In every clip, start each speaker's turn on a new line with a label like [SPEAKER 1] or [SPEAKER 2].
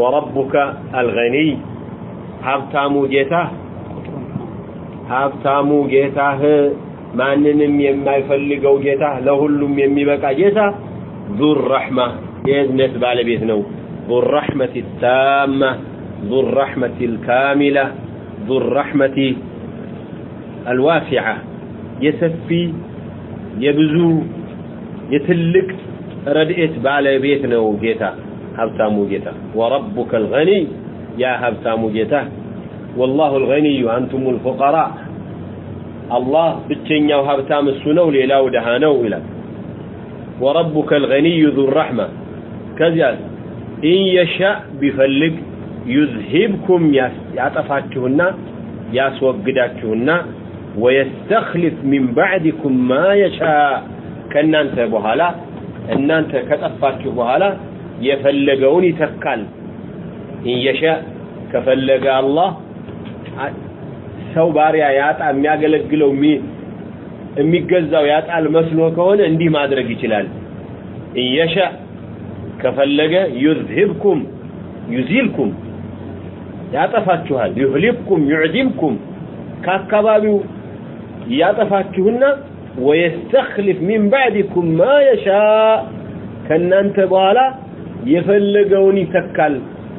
[SPEAKER 1] ወረቡከ አልገኒይ ሀብታሙ ጌታህ ሀብታሙ ጌታህ ማንንም የማይፈልገው ጌታ ለሁሉም የሚበቃ ጌታ ዙር ረሕማ የእዝነት ባለቤት ነው ዙር ረሕመት ታማ ዙር ረሕመት ልካሚላ ዙር ረሕመት አልዋሲዓ የሰፊ የብዙ የትልቅ ረድኤት ባለቤት ነው ጌታ ሀብታሙ ጌታ ወረቡከ አልገኒይ ያ ሀብታሙ ጌታ ወላሁ አልገኒዩ አንቱም ልፉቀራ አላህ ብቸኛው ሀብታም እሱ ነው ሌላው ድሃ ነው ይላል ወረቡከ አልገኒዩ ዙ ረሕማ ከዚያ ኢን የሻእ ቢፈልግ ዩዝሂብኩም ያጠፋችሁና ያስወግዳችሁና ወየስተኽሊፍ ሚን ባዕድኩም ማ የሻእ ከእናንተ በኋላ እናንተ ከጠፋችሁ በኋላ የፈለገውን ይተካል። የሻእ ከፈለገ አላህ ሰው ባሪያ ያጣ የሚያገለግለው የሚገዛው ያጣል መስሎ ከሆነ እንዲህ ማድረግ ይችላል። እየሻ ከፈለገ ዩዝሂብኩም ዩዚልኩም ያጠፋችኋል። ዩህሊክኩም ዩዕዲምኩም ከአካባቢው ያጠፋችሁና ወየስተኽሊፍ ሚን ባዕድኩም ማ የሻ ከእናንተ በኋላ የፈለገውን ይተካል።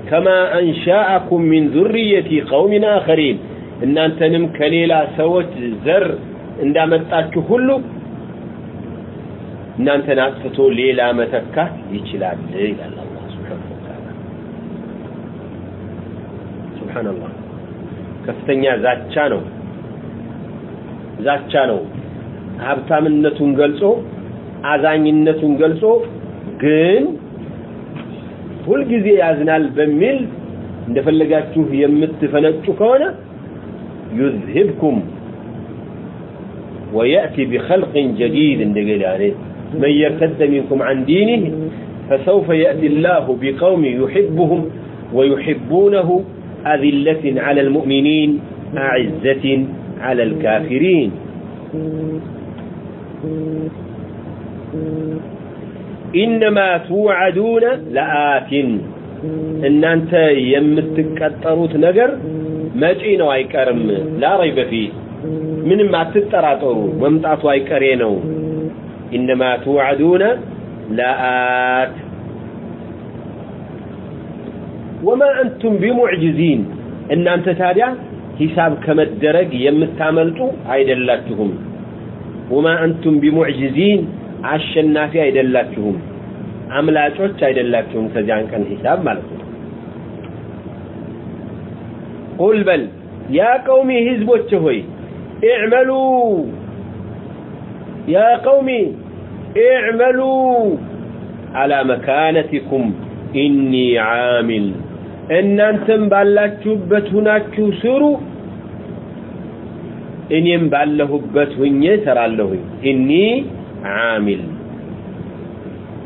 [SPEAKER 1] ከማ አንሻአኩም ሚን ዙርየቲ ቀውሚን አኸሪን። እናንተንም ከሌላ ሰዎች ዘር እንዳመጣችሁ ሁሉ እናንተን አጥፍቶ ሌላ መተካት ይችላል ይላል አላህ ሱብሓነሁ ወተዓላ። ሱብሓነላህ። ከፍተኛ ዛቻ ነው። ዛቻ ነው። ሀብታምነቱን ገልጾ አዛኝነቱን ገልጾ ግን ሁልጊዜ ያዝናል በሚል እንደፈለጋችሁ የምትፈነጩ ከሆነ يذهبكم ويأتي بخلق جديد እንደገና من يرتد منكم عن دينه فسوف يأتي الله بقوم يحبهم ويحبونه أذلة على المؤمنين أعزة على الكافرين إنما توعدون لآت إن أنت يمتكتروت نجر መጪ ነው አይቀርም ላ ረይበ ፊህ ምንም አትጠራጠሩ መምጣቱ አይቀሬ ነው ኢነማ ትውዓዱነ ለአት ወማ አንቱም ቢሙዕጅዚን እናንተ ታዲያ ሂሳብ ከመደረግ የምታመልጡ አይደላችሁም ወማ አንቱም ቢሙዕጅዚን አሸናፊ አይደላችሁም አምላጮች አይደላችሁም ከዚያን ቀን ሂሳብ ማለት ነው። ቁል በል ያ ቀውሚ ህዝቦች ሆይ እዕመሉ ያ ቀውሚ እዕመሉ አላ መካነቲኩም ኢኒ ዓሚል እናንተም ባላችሁበት ሁናችሁ ስሩ እኔም ባለሁበት ሁኜ ሰራለሁኝ ኢኒ ዓሚል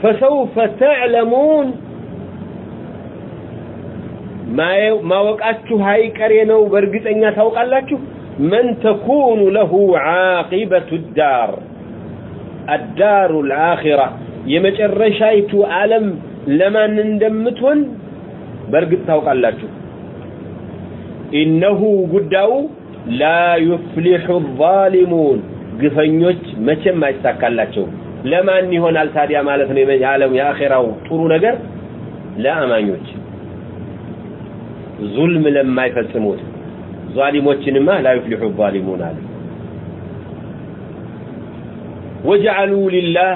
[SPEAKER 1] ፈሰውፈ ተዕለሙን ማወቃችሁ አይቀሬ ነው በእርግጠኛ ታውቃላችሁ መን ተኩኑ ለሁ ዓቂበቱ ዳር አዳሩ ልአኺራ የመጨረሻይቱ ዓለም ለማን እንደምትሆን በእርግጥ ታውቃላችሁ። ኢነሁ ጉዳዩ ላ ዩፍሊሑ ዛሊሙን ግፈኞች መቼም አይሳካላቸው ለማን ይሆናል ታዲያ ማለት ነው የዓለም የአኼራው ጥሩ ነገር? ለአማኞች። ዙልም ለማይፈጽሙት። ዛሊሞችንማ ላ ዩፍሊሑ ዛሊሙን አለ ወጀዐሉ ሊላህ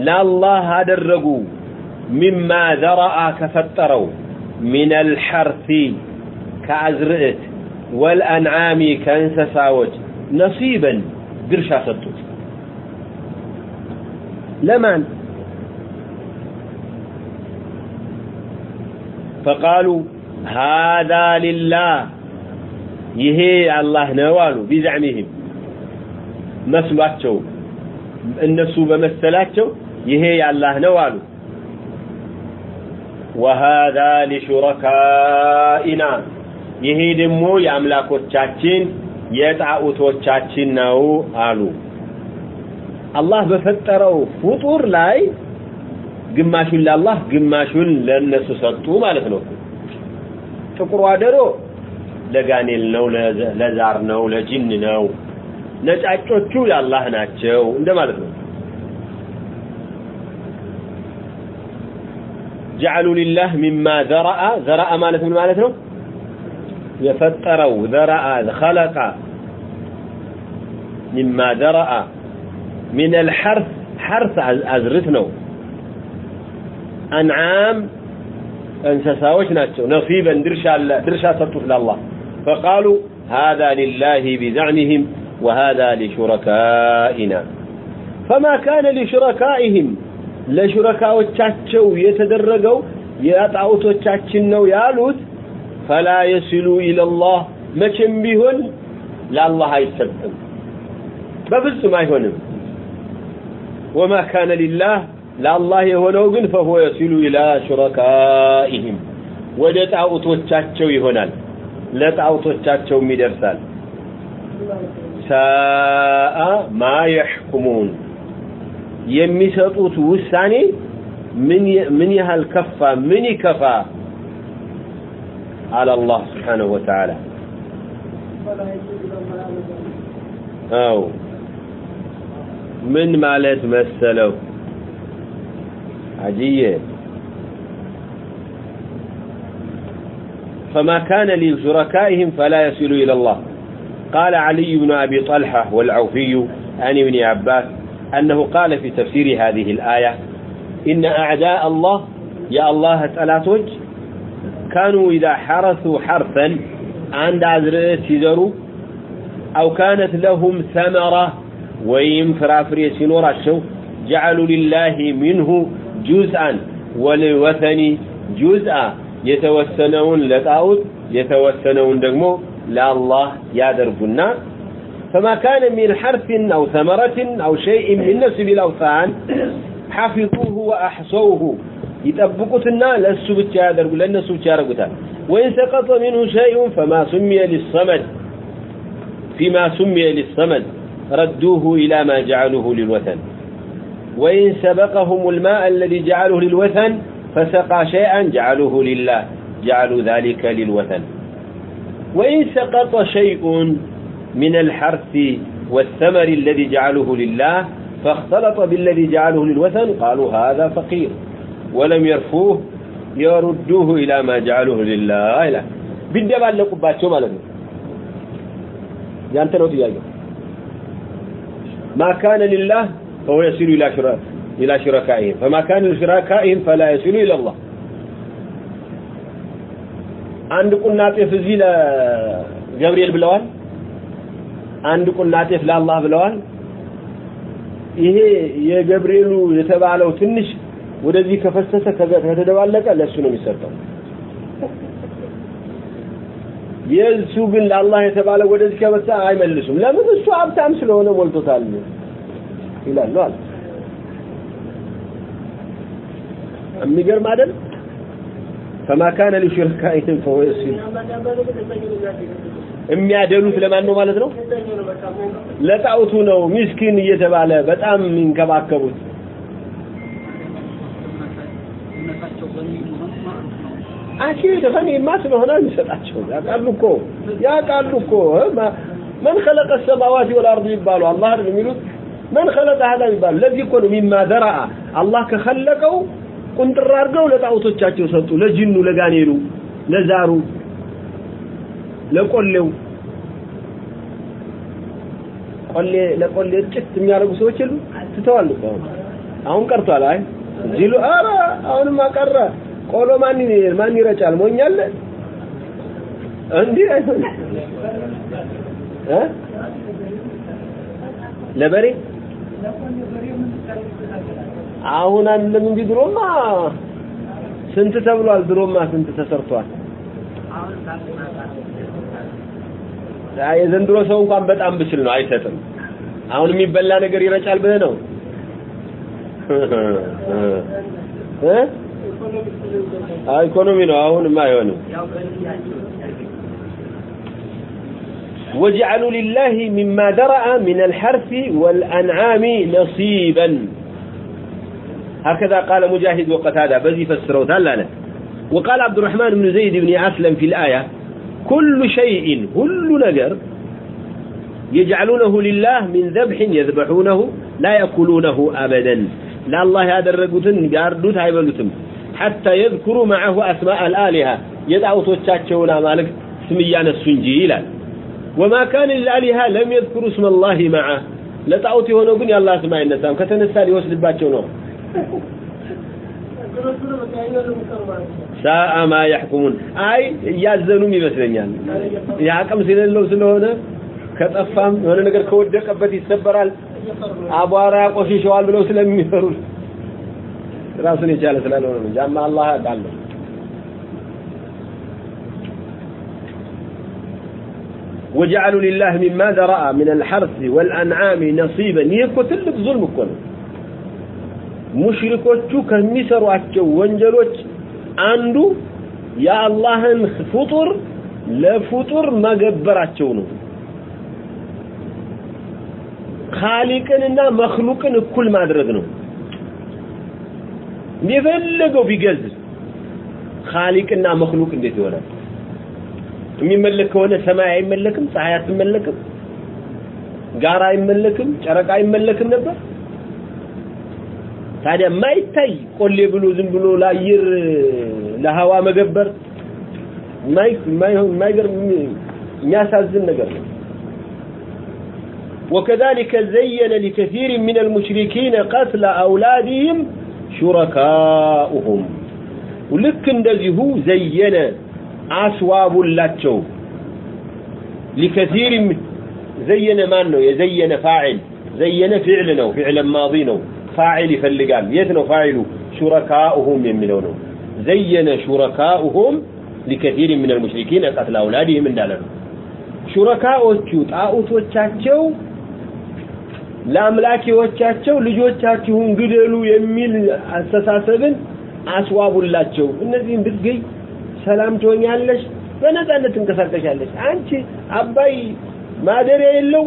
[SPEAKER 1] ለአላህ አደረጉ። ሚማ ዘረአ ከፈጠረው ሚን አልሐርሲ ከአዝርዕት ወልአንዓሚ ከእንስሳዎች ነሲበን ድርሻ ሰጡት። ለማን? ፈቃሉ ሃዛ ሊላህ ይሄ አላህ ነው አሉ። ቢዘዕሚህም መስሏቸው እነሱ በመሰላቸው ይሄ ያላህ ነው አሉ። ወሃዛ ሊሹረካኢና ይሄ ደግሞ የአምላኮቻችን የጣዖቶቻችን ነው አሉ። አላህ በፈጠረው ፍጡር ላይ ግማሹን ለአላህ ግማሹን ለነሱ ሰጡ ማለት ነው። ጥቁሯ ዶሮ ለጋኔል ነው፣ ለዛር ነው፣ ለጅን ነው። ነጫጮቹ የአላህ ናቸው እንደማለት ነው። ጀዐሉ ሊላህ ሚማ ዘረአ ዘረአ ማለት ምን ማለት ነው? የፈጠረው ذرأ خلق مما ذرأ من الحرث حرث አዝርት ነው አንዓም እንስሳዎች ናቸው ነሲበን ድርሻ አለ ድርሻ ሰጡት ለአላህ فقالوا هذا لله بزعمهم وهذا لشركائنا فما كان لشركائهم ለሹረካዎቻቸው የተደረገው የጣዖቶቻችን ነው ያሉት ፈላ የሲሉ ኢለላህ መቼም ቢሆን ለአላህ አይሰጥም በፍጹም አይሆንም ወማ ካነ ሊላህ ለአላህ የሆነው ግን ፈሁወ የሲሉ ኢላ ሹረካኢህም ወደ ጣዖቶቻቸው ይሆናል ለጣዖቶቻቸውም ይደርሳል ሳአ ማ የሕኩሙን የሚሰጡት ውሳኔ ምን ምን ያህል ከፋ ምን ይከፋ على الله سبحانه وتعالى. أو. من مالت مثله عجيب فما كان لشركائهم فلا يصل إلى الله. قال علي بن أبي طلحة والعوفي عن ابن عباس أنه قال في تفسير هذه الآية إن أعداء الله يا الله تلاتوج كانوا إذا حرثوا حرثا عند عزرئت يزروا أو كانت لهم ثمرة ويم فرافري سنور الشو جعلوا لله منه جزءا وللوثن جزءا يتوسنون لطاوت يتوسنون دقمو لا الله يادربنا فما كان من حرث أو ثمرة أو شيء من نسب الأوثان حفظوه وأحصوه. يطبقوتنا لسو ብቻ ያደርጉ ለነሱ ብቻ ያደርጉታል وإن سقط منه شيء فما سمي للصمد فيما سمي للصمد ردوه إلى ما جعلوه للوثن وإن سبقهم الماء الذي جعلوه للوثن فسقى شيئا جعلوه لله جعلوا ذلك للوثن وإن سقط شيء من الحرث والثمر الذي جعلوه لله فاختلط بالذي جعله للوثن قالوا هذا فقير ولم يرفوه يردوه إلى ما جعلوه لله إلى ቢደባለቁባቸው ማለት ነው ያንተ ነው ጥያቄው ما كان لله فهو يصل إلى شرك إلى شركائهم فما كان لشركائهم فلا يصل إلى الله አንድ ቁና ጤፍ እዚህ ለገብርኤል ብለዋል አንድ ቁና ጤፍ ለአላህ ብለዋል ይሄ የገብርኤሉ የተባለው ትንሽ ወደዚህ ከፈሰሰ ከተደባለቀ ለእሱ ነው የሚሰጠው። የእሱ ግን ለአላህ የተባለ ወደዚህ ከበሳ አይመልሱም። ለምን? እሱ ሀብታም ስለሆነ ሞልቶታል ይላሉ አለ የሚገርም አይደል? ፈማ ካነ ሊሽርካኢህም ፈወ የሚያደሉት ለማን ነው ማለት ነው? ለጣውቱ ነው። ሚስኪን እየተባለ በጣም የሚንከባከቡት። አኪድ እኔማ ስለሆነ የሚሰጣቸው ያውቃሉ እኮ ያውቃሉ እኮ። መን ኸለቀ ሰማዋት ወልአርድ ይባሉ አላህ አይደል የሚሉት። መን ኸለቀ ሀዛ ይባሉ። ለዚህ እኮ ነው ሚማ ዘረአ አላህ ከኸለቀው ቁንጥር አድርገው ለጣዖቶቻቸው ሰጡ። ለጅኑ ለጋኔኑ ለዛሩ ለቆሌው። ቆሌ ለቆሌ እርጭት የሚያደርጉ ሰዎች የሉ ትተዋል አሁን። ቀርቷል። አይ ጅሉ ኧረ አሁንም አቀረ ቆሎ ማን ማን ይረጫል? እንዲህ አይሆን እ? ለበሬ? አሁን አንለም እንጂ ድሮማ ስንት ተብሏል? ድሮማ ስንት ተሰርቷል? የዘንድሮ ሰው እንኳን በጣም ብችል ነው አይሰጥም። አሁን የሚበላ ነገር ይረጫል ብለህ ነው? እ ايكونومي نو اهون ما يوني وجعلوا لله مما درأ من الحرث والأنعام نصيبا. هكذا قال مجاهد وقتادة بذي فسروا هل لا؟ وقال عبد الرحمن بن زيد بن أسلم في الآية كل شيء كل نجر يجعلونه لله من ذبح يذبحونه لا يأكلونه أبدا. لا الله هذا الرجل جاردوت هاي بلوتن ሐታ የዝኩሩ መዐሁ አስማእ አልአሊሃ የጣዖቶቻቸውን አማልክት ስም እያነሱ እንጂ ይላል። ወማ ካነ ልልአሊሃ ለም የዝኩሩ እስመ ላሂ መዐህ ለጣዖት የሆነው ግን የአላህ ስም አይነሳም። ከተነሳ ሊወስድባቸው ነው። ሳአ ማ ያሕኩሙን አይ እያዘኑም ይመስለኛል። የአቅም ስለሌለው ስለሆነ ከጠፋም የሆነ ነገር ከወደቀበት ይሰበራል፣ አቧራ ያቆሽሸዋል ብለው ስለሚፈሩ ራሱን የቻለ ስላልሆነ ነው ጃማ አላህ ያውቃል وجعلوا لله مما ذرأ من الحرث والأنعام نصيبا يكو تلك ظلم كونه ሙሽሪኮቹ ከሚሰሯቸው ወንጀሎች አንዱ የአላህን ፍጡር ለፍጡር መገበራቸው ነው ካሊቅንና መክሉቅን እኩል ማድረግ ነው የፈለገው ቢገዝ ካሊቅና መክሉቅ እንዴት ይሆናል የሚመለክ ከሆነ ሰማይ አይመለክም ፀሐይ አትመለክም ጋራ አይመለክም ጨረቃ አይመለክም ነበር ታዲያ ማይታይ ቆሌ ብሎ ዝም ብሎ ለአየር ለሀዋ መገበር ማይገርም የሚያሳዝን ነገር ነው وكذلك زين لكثير من المشركين قتل أولادهم شركاؤهم. ولك اندزهو زينا عصواب اللاتشو لكثير من زينا مانو يزينا فاعل زينا فعلنا فعلا ماضينا فاعل فاللقال يتنو فاعلو شركاؤهم يمنونو زينا شركاؤهم لكثير من المشركين قتل أولادهم اندالنو شركاؤتشو تاؤتو تشاكشو ለአምላኪዎቻቸው ልጆቻችሁን ግደሉ የሚል አስተሳሰብን አስዋቡላቸው። እነዚህን ብትገኝ ሰላም ትሆኛለሽ በነፃነት ትንቀሳቀሻለሽ። አንቺ አባይ ማደሪያ የለው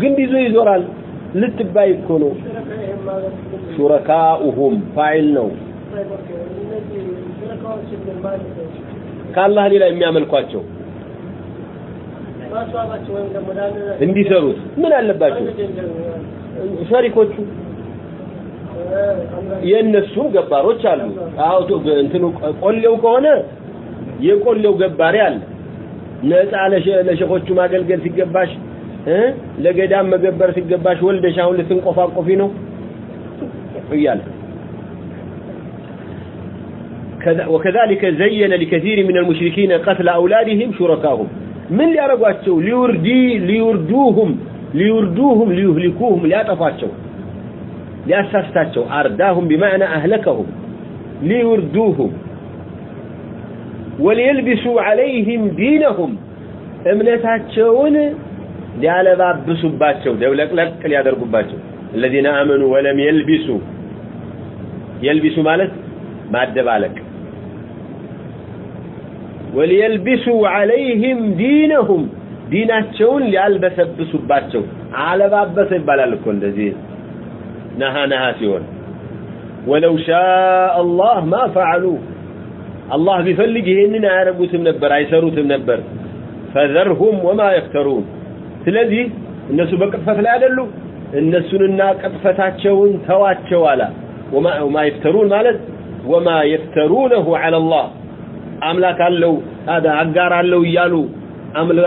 [SPEAKER 1] ግንድ ይዞ ይዞራል ልትባይ እኮ ነው። ሹረካኡሁም ፋይል ነው። ከአላህ ሌላ የሚያመልኳቸው እንዲሰሩት ምን አለባቸው ሸሪኮቹ የእነሱም ገባሮች አሉ አውቶ እንትኑ ቆሌው ከሆነ የቆሌው ገባሪ አለ ነፃ ለሸኾቹ ማገልገል ሲገባሽ ለገዳም መገበር ሲገባሽ ወልደሽ አሁን ልትንቆፋቆፊ ነው እያለ وكذلك زين لكثير من المشركين قتل أولادهم شركاهم ምን ሊያረጓቸው ሊውርዲ ሊውርዱሁም ሊውርዱሁም ሊዩህሊኩሁም ሊያጠፏቸው ሊያሳስታቸው። አርዳሁም بمعنى አህለከሁም ሊውርዱሁም ወሊልብሱ عليهم ዲነሁም እምነታቸውን ሊያለባብሱባቸው ደብለቅለቅ ሊያደርጉባቸው። الذين امنوا ولم يلبسوا يلبسوا ማለት ማደባለቅ። وليلبسوا عليهم دينهم. ديناتشون ليلبسبسوا باتشو على باب بابس بلالكون دزين نها نها سيون ولو شاء الله ما فعلوا الله بفلقهن نعربوا تمنبر عيسروا تمنبر فذرهم وما يفترون تلذي الناس بكفة لا أدلوا الناس ناكفة تواتشوالا وما, وما يفترون مالذ وما يفترونه على الله አምላክ አለው هذا አጋር አለው እያሉ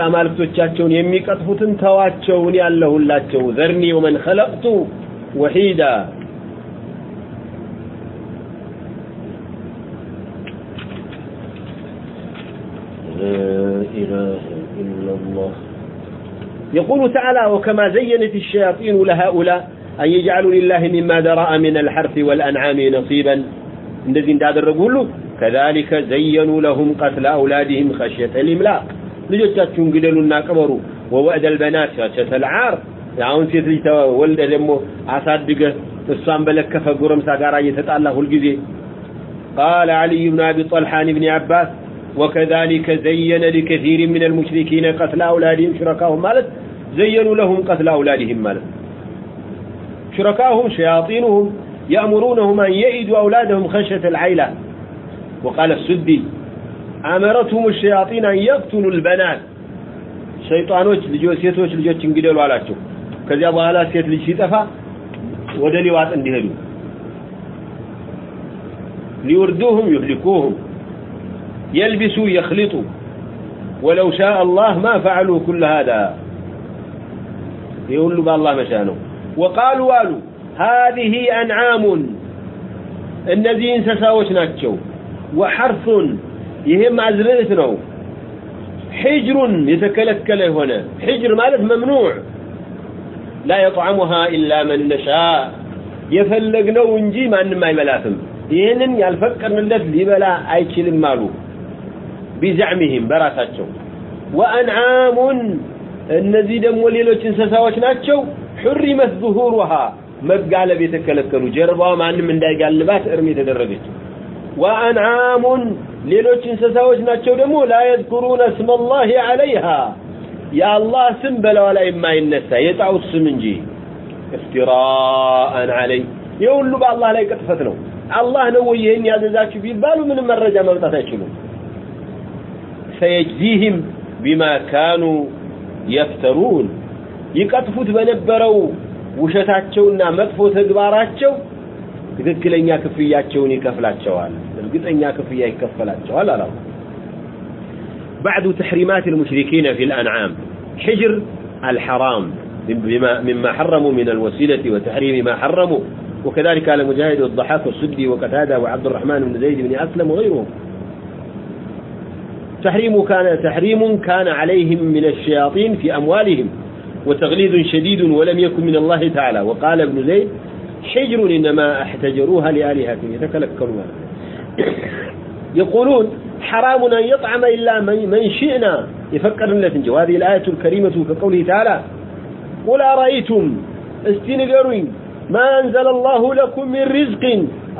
[SPEAKER 1] አማልክቶቻቸውን የሚቀጥፉትን ተዋቸውን ያለሁላቸው ዘርኒ ወመን خلقت وحيدا لا إله إلا الله يقول تعالى وكما زينت الشياطين لهؤلاء أن يجعلوا لله مما ذرأ من الحرث والأنعام نصيبا الذي እንዳደረጉ ሁሉ كذلك زينوا لهم قتل أولادهم خشية الإملاق ልጆቻችሁን ግደሉና ቅበሩ ووأد البنات خشية العار አሁን ሴት ልጅ ወልደ ደግሞ አሳድገ እሷን በለከፈ ጎረምሳ ጋር እየተጣላ ሁልጊዜ قال علي بن أبي طلحة عن ابن عباس وكذلك زين لكثير من المشركين قتل أولادهم شركاهم مالت زينوا لهم قتل أولادهم مالت شركاهم شياطينهم يأمرونهم أن يئدوا أولادهم خشية العيلة وقال السدي أمرتهم الشياطين أن يقتلوا البنات. شيطان شيطانوች ልጆች ሴቶች ልጆች እንግደሉ አላቸው። ከዚያ በኋላ ሴት ልጅ ሲጠፋ ወደ ሊዋጥ እንዲሄዱ። ليردوهم يهلكوهم يلبسوا يخلطوا ولو شاء الله ما فعلوا كل هذا يقول الله مشانه وقالوا قالوا هذه أنعام النذين سساوش ناتشو ወሐርሱን ይሄም አዝርዕት ነው። ሒጅሩን የተከለከለ የሆነ ሒጅር ማለት መምኑዕ ላ የጥዓሙሃ ኢላ መን ነሻ የፈለግነው እንጂ ማንም አይበላትም። ይህንን ያልፈቀድንለት ሊበላ አይችልም አሉ። ቢዘዕሚህም በራሳቸው። ወአንዓሙን እነዚህ ደግሞ ሌሎች እንስሳዎች ናቸው። ሑሪመት ዙሁሩሃ መጋለብ የተከለከሉ። ጀርባዋ ማንም እንዳይጋልባት እርም የተደረገችው። ወአንዓሙን ሌሎች እንስሳዎች ናቸው ደግሞ ላ የዝኩሩነ እስመላሂ ዐለይሃ። የአላህ ስም በላዋ ላይ የማይነሳ የጣዖት ስም እንጂ። እፍትራአን ዐለይ። ይህ ሁሉ በአላህ ላይ ቅጥፈት ነው። አላህ ነው ወይ ይህን ያዘዛችሁ ቢባሉ ምንም መረጃ ማምጣት አይችሉም። ሰየጅዚህም ቢማ ካኑ የፍተሩን። ይቀጥፉት በነበረው ውሸታቸውና መጥፎ ተግባራቸው ትክክለኛ ክፍያቸውን ይከፍላቸዋል እርግጠኛ ክፍያ ይከፈላቸዋል አላሁ بعد تحريمات المشركين في الأنعام حجر الحرام بما مما حرموا من الوسيلة وتحريم ما حرموا وكذلك على مجاهد والضحاك والسدي وقتادة وعبد الرحمن بن زيد بن أسلم وغيرهم تحريم كان تحريم كان عليهم من الشياطين في أموالهم وتغليظ شديد ولم يكن من الله تعالى وقال ابن زيد حجر إنما أحتجروها لآلهتهم يتكلكلون يقولون حرام أن يطعم إلا من, شئنا. يفكر لتنجي وهذه الآية الكريمة كقوله تعالى قل أرأيتم؟ استنقرين ما أنزل الله لكم من رزق؟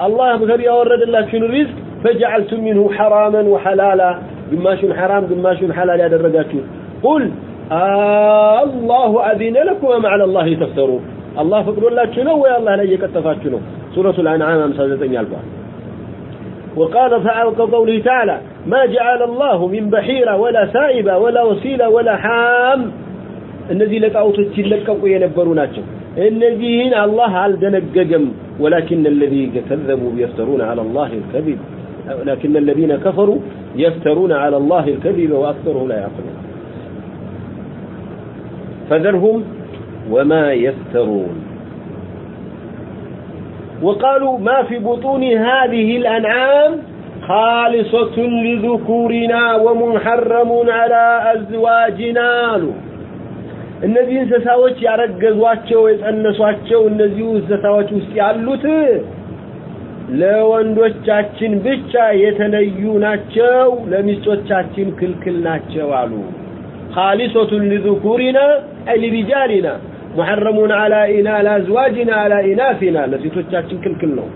[SPEAKER 1] الله بغير يورد الله شنو الرزق فجعلتم منه حراما وحلالا. قماشون حرام قماشون حلال يا درجاتون قل آه الله أذن لكم أم على الله تفترون. الله فقر الله شنو ويا الله لا يكتفات شنو سورة الأنعام أمسازة يالبان وقال تعالى قوله تعالى ما جعل الله من بحيرة ولا سائبة ولا وسيلة ولا حام الذي لقاوتك لقوا ينبروناتهم الذين الله አልደነገገም ولكن الذين كذبوا يفترون على الله الكذب لكن الذين كفروا يفترون على الله الكذب وأكثرهم لا يعقلون فذرهم وما يفترون وقالوا ما في بطون هذه الأنعام خالصة لذكورنا ومحرم على أزواجنا እነዚህ እንስሳዎች ያረገዟቸው የጸነሷቸው እነዚሁ እንስሳዎች ውስጥ ያሉት ለወንዶቻችን ብቻ የተለዩ ናቸው ለሚስቶቻችን ክልክል ናቸው አሉ خالصة لذكورنا أي لرجالنا ሙሐረሙን አላ ኢና አላዝዋጅና አላ ኢናሲና ለሴቶቻችን ክልክል ነው።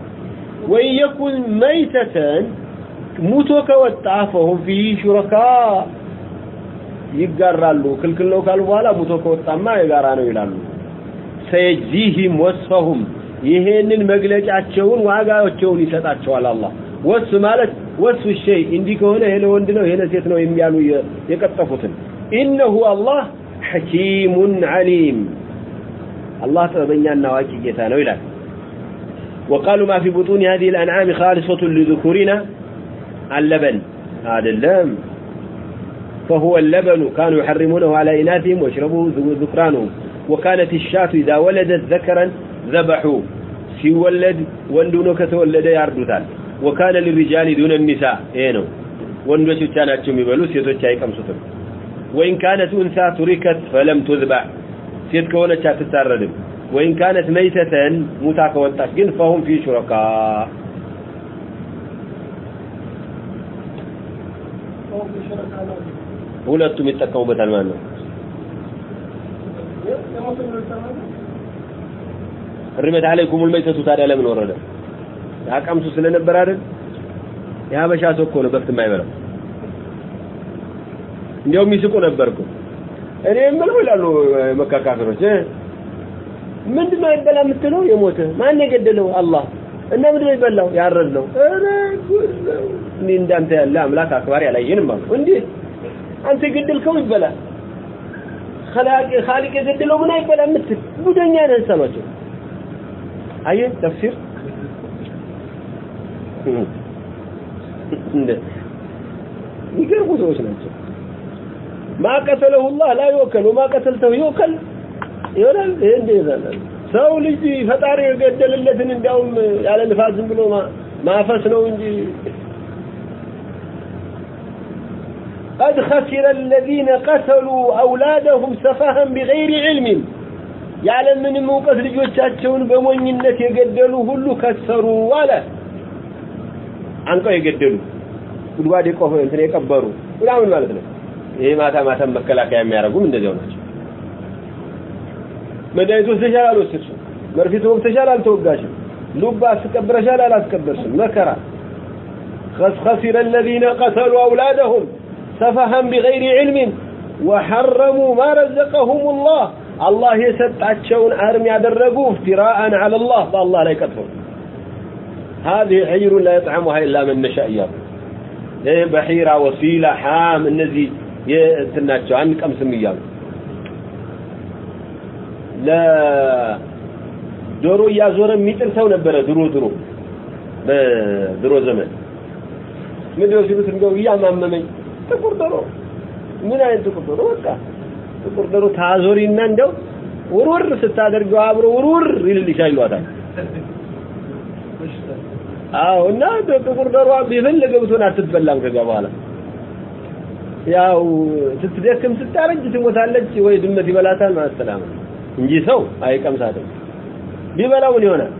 [SPEAKER 1] ወይየኩን መይተተን ሙቶ ከወጣ ፈሁም ፊህ ሹረካ ይጋራሉ። ክልክል ነው ካሉ በኋላ ሙቶ ከወጣማ የጋራ ነው ይላሉ። ሰየጅዚህም ወስፈሁም ይሄንን መግለጫቸውን ዋጋቸውን ይሰጣቸዋል አላህ። ወስ ማለት ወስ ሸይ እንዲህ ከሆነ ይሄ ለወንድ ነው ይሄ ለሴት ነው የሚያሉ የቀጠፉትን ኢነሁ አላህ ሐኪሙን አሊም الله فبين أن واكي جيتان وقالوا ما في بطون هذه الأنعام خالصة لذكورنا؟ اللبن. هذا اللام فهو اللبن. كانوا يحرمونه على إناثهم واشربوه ذكرانهم. وكانت الشاة إذا ولدت ذكرا ذبحوا. سيولد وندونو كتولد ياردوثان وكان للرجال دون النساء. إينو. وندوشو كانت يبلو سيتو كاي كمسوتن وإن كانت أنثى تركت فلم تذبح. ሴት ከሆነች አትታረድም። ወይን ካነት መይተተን ሙታ ከወጣች ግን ፈሁም ፊ ሹረካ። ሁለቱም ይጠቀሙበታል ማለት ነው። ሪመት አለይኩም ልመይተቱ ታዲያ ለምን ወረደ? አቀምሱ ስለነበር አይደል? የሀበሻ ሰው እኮ ነው በፍት የማይበላው። እንዲያውም ይስቁ ነበርኩ። እኔ ምን ይላሉ መካ ካፊሮች ምንድነው ይበላ የምትለው? የሞተ። ማን የገደለው? አላህ። እና ምንድነው ይበላው ያረድነው። ኧረ ጉድ ነው። እኔ እንዳንተ ያለ አምላክ አክባሪ አላየንም አሉ። እንዴት አንተ የገደልከው ይበላል ኸላቂ ኻሊቅ የገደለው ምን አይበላ የምትል? ጉደኛ ነህ ሰማቸው አየህ ተፍሲር። እንደ ሰዎች ናቸው። ማ ቀተለሁ ላህ ላ ይወከል ወማ ቀተልተው ይወከል ይሆናል ይሄ እንደ ይዛላል ሰው ልጅ ፈጣሪ የገደልለትን እንዲያውም ያለ ንፋስ ዝም ብሎ ማፈስ ነው እንጂ قد خسر الذين قتلوا أولادهم سفها بغير علم يعلم من موقف ልጆቻቸውን በሞኝነት የገደሉ ሁሉ ከሰሩ አለ አንቀው የገደሉ ጉድጓድ የቆፈ እንትን የቀበሩ ምናምን ማለት ነው ይሄ ማታ ማታ መከላከያ የሚያደርጉም እንደዚያው ናቸው። መድኃኒት ወስደሻል አልወሰድሽም፣ መርፌት ወቅተሻል አልተወጋሽም፣ ሉባ አስቀብረሻል አላስቀበርሽም፣ መከራ። خسر الذين قتلوا أولادهم سفها بغير علم وحرموا ما رزقهم الله الله يسد عشون أرمي أدرقوا افتراء على الله فالله لا يقتلون هذه حير لا يطعمها إلا من نشأ يرد بحيرة وسيلة حام النزيد የእንትናቸው አንቀምስም እያሉ ለዶሮ እያዞረ የሚጥል ሰው ነበረ ድሮ ድሮ በድሮ ዘመን። ምንድነው ሲሉት እንደው እያማመመኝ ጥቁር ዶሮ። ምን አይነት ጥቁር ዶሮ? በቃ ጥቁር ዶሮ ታዞሪና እንደው ውርውር ስታደርገው አብሮ ውርውር ይልልሻል ይሏታል አዎ እና ጥቁር ዶሮ ቢፈልግ ብትሆን አትበላም ከዛ በኋላ ያው ስትደክም ስታረጅ ትሞታለች ወይ ድመት ይበላታል ማለት ሰላም እንጂ ሰው አይቀምሳትም። ቢበላው ምን ይሆናል?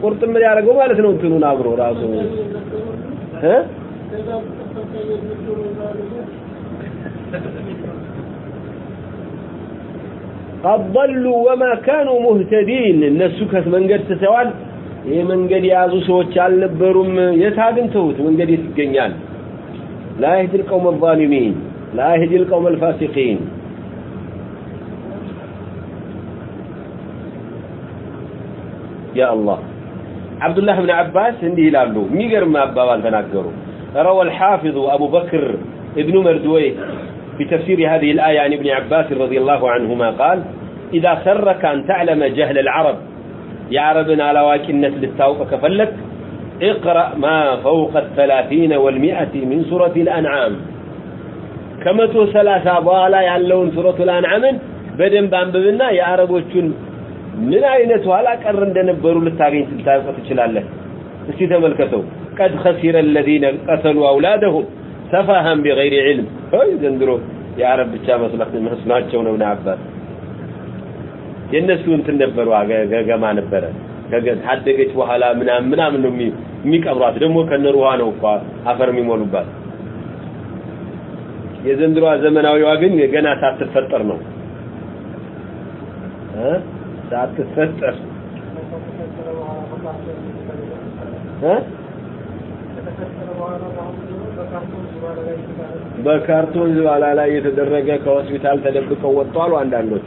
[SPEAKER 1] ቁርጥም ያደርገው ማለት ነው እንትኑን አብሮ ራሱ እ አضሉ ወማ ካኑ ሙህተዲን እነሱ መንገድ ተሰዋል ይህ መንገድ የያዙ ሰዎች አልነበሩም። የት አግኝተውት መንገድ የት ይገኛል? لا يهدي القوم الظالمين لا يهدي القوم الفاسقين يا الله عبد الله بن عباس እንዲህ ይላሉ የሚገርም አባባል ተናገሩ روى الحافظ أبو بكر ابن مردويه في تفسير هذه الآية عن ابن عباس رضي الله عنهما قال إذا سرك أن تعلم جهل العرب يا عربنا على واكنة للتاوق كفلك اقرأ ما فوق الثلاثين والمئة من سورة الأنعام كما ثلاثة بالا يعلون سورة الأنعام بدن بانببنا يا عربوچون ምን አይነት ኋላ ቀር እንደነበሩ ልታገኝ ልታውቅ ትችላለህ እስቲ ተመልከተው قد خسر الذين قتلوا اولادهم سفها بغير علم ሆይ ዘንድሮ የአረብ ብቻ መስላት መስሏቸው ነው አባስ የነሱ እንትን ነበሩ ገገማ ነበረ ካደገች በኋላ ምናምን ምናምን ነው የሚቀብሯት። ደግሞ ከነሩዋ ነው እንኳ አፈር የሚሞሉባት። የዘንድሮዋ ዘመናዊዋ ግን ገና ሳትፈጠር ነው። ሳትፈጠር። በካርቶን ዝባላ ላይ የተደረገ ከሆስፒታል ተደብቀው ወጥተዋል አንዳንዶቹ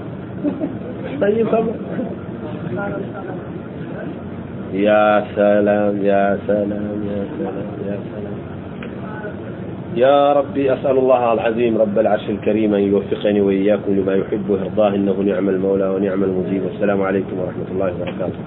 [SPEAKER 1] طيب كمال يا سلام يا سلام يا سلام يا سلام. يا ربي أسأل الله العظيم رب العرش الكريم أن يوفقني وإياكم لما يحب ويرضاه إنه نعم المولى ونعم المجيب والسلام عليكم ورحمة الله وبركاته.